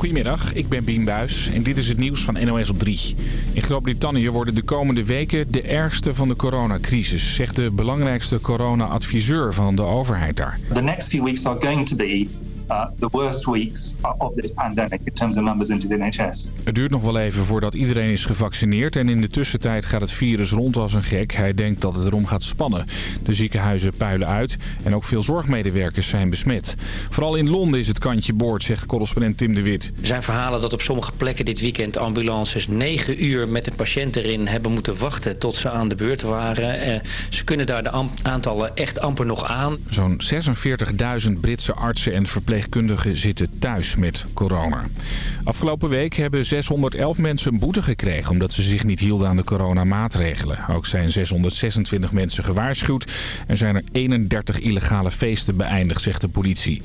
Goedemiddag, ik ben Bien Buis en dit is het nieuws van NOS op 3. In Groot-Brittannië worden de komende weken de ergste van de coronacrisis, zegt de belangrijkste corona-adviseur van de overheid daar. The next few weeks are going to be uh, the worst weeks of this pandemic in terms of numbers into the NHS. Het duurt nog wel even voordat iedereen is gevaccineerd en in de tussentijd gaat het virus rond als een gek. Hij denkt dat het erom gaat spannen. De ziekenhuizen puilen uit en ook veel zorgmedewerkers zijn besmet. Vooral in Londen is het kantje boord, zegt correspondent Tim de Wit. Er zijn verhalen dat op sommige plekken dit weekend ambulances negen uur met een patiënt erin hebben moeten wachten tot ze aan de beurt waren. Eh, ze kunnen daar de aantallen echt amper nog aan. Zo'n 46.000 Britse artsen en verpleegkundigen zitten thuis met corona. Afgelopen week hebben 611 mensen een boete gekregen omdat ze zich niet hielden aan de coronamaatregelen. Ook zijn 626 mensen gewaarschuwd en zijn er 31 illegale feesten beëindigd, zegt de politie.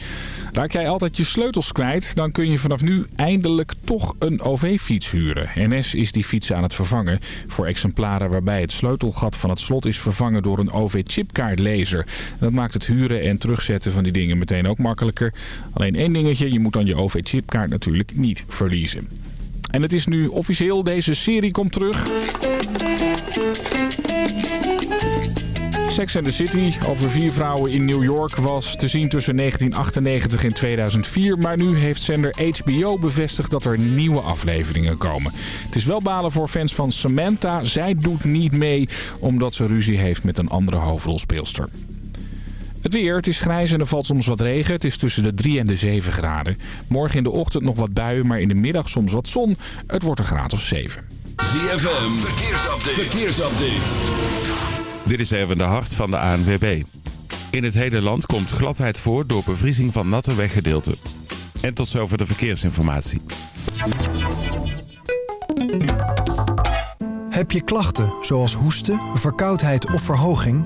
Raak jij altijd je sleutels kwijt, dan kun je vanaf nu eindelijk toch een OV-fiets huren. NS is die fiets aan het vervangen voor exemplaren waarbij het sleutelgat van het slot is vervangen door een OV-chipkaartlezer. Dat maakt het huren en terugzetten van die dingen meteen ook makkelijker. Alleen één dingetje, je moet dan je OV-chipkaart natuurlijk niet verliezen. En het is nu officieel, deze serie komt terug. Sex and the City over vier vrouwen in New York was te zien tussen 1998 en 2004. Maar nu heeft zender HBO bevestigd dat er nieuwe afleveringen komen. Het is wel balen voor fans van Samantha. Zij doet niet mee omdat ze ruzie heeft met een andere hoofdrolspeelster. Het weer, het is grijs en er valt soms wat regen. Het is tussen de 3 en de 7 graden. Morgen in de ochtend nog wat buien, maar in de middag soms wat zon. Het wordt een graad of 7. ZFM, verkeersupdate. verkeersupdate. Dit is even de hart van de ANWB. In het hele land komt gladheid voor door bevriezing van natte weggedeelten. En tot zover de verkeersinformatie. Heb je klachten zoals hoesten, verkoudheid of verhoging?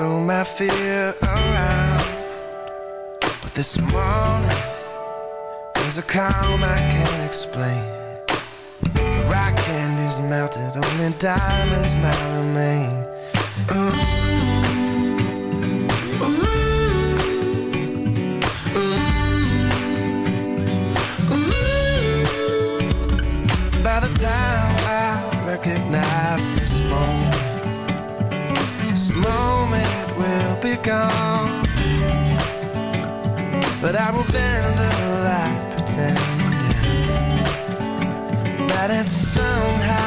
I threw my fear around. But this morning, there's a calm I can't explain. The rock candy's melted, only diamonds now remain. Ooh. By the time I recognize this moment, this moment gone. But I will bend the light, pretending that it somehow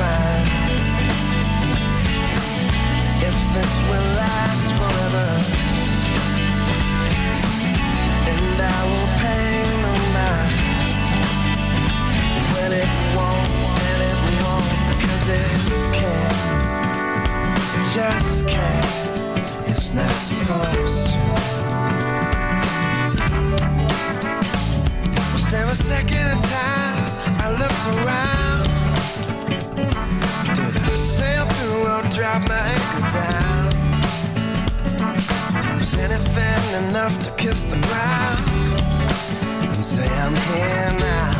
fine. If this will last forever And I will pay no mind. When it won't, when it won't Cause it can't, it just can't. It's not supposed drop my anchor down. Was anything enough to kiss the ground and say I'm here now,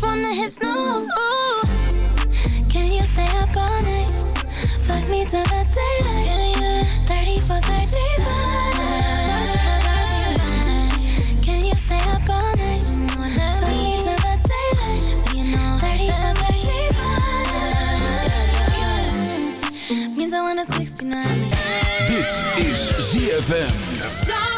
Make a bitch wanna hit snooze. Ooh. Can you stay up all night? Fuck me till the daylight. 30 for 35. Can you stay up all night? Fuck me till the daylight. 30 for 35. Means I want a 69. Dit is ZFM.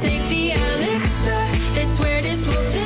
take the elixir, they swear this will fix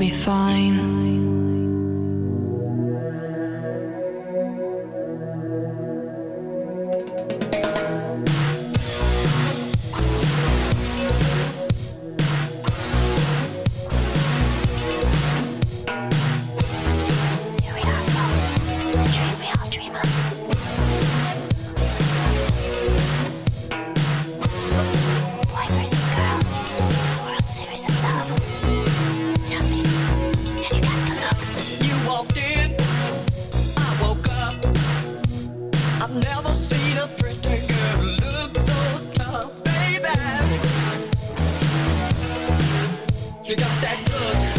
be fine. You got that look.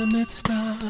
ultimate star.